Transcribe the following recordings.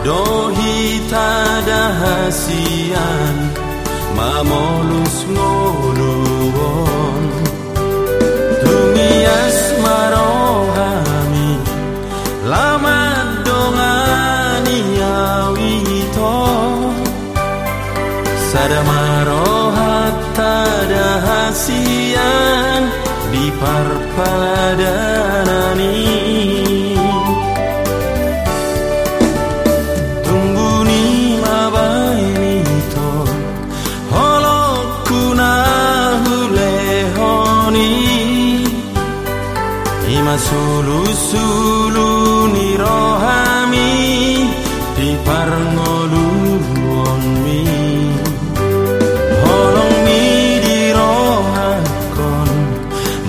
Napdohi tada hasian Mamolus ngoluon Dumias marohami Lama dongani awito. Sadamarohat tada hasian Di parpadanani Sulu sulu ni rohami Di parngoluon mi Holong mi di rohakon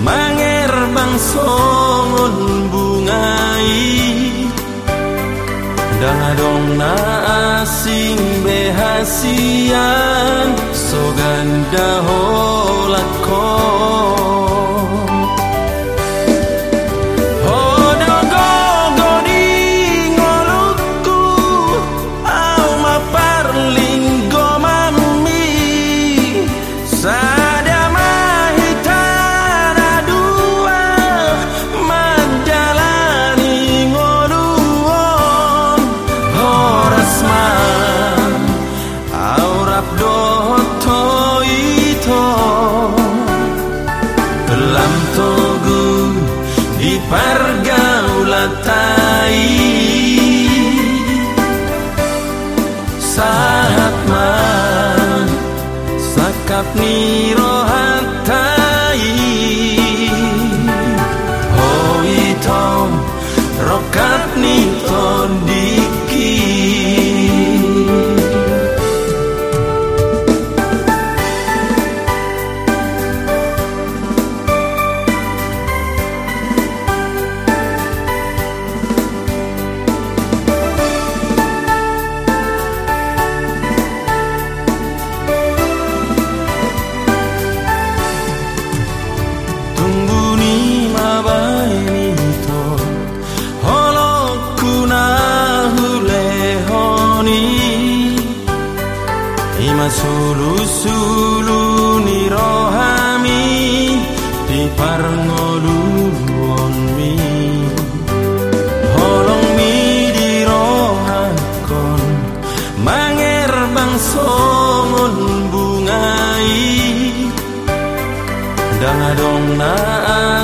Mangerbang songon bungai. Dangadong na asing behasian Soganda holakon رهن Ima sulu ni rohami Di parngoluon mi Holong mi di rohakon Mangerbang songon bungai. Dangadong na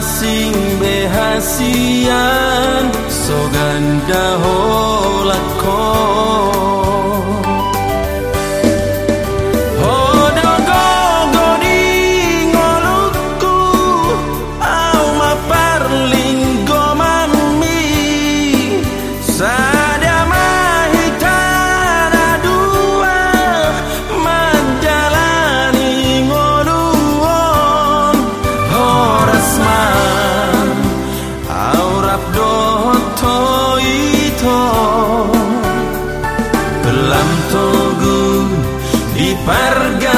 asing behasian Soganda holakon Dalam togu di pergaulatai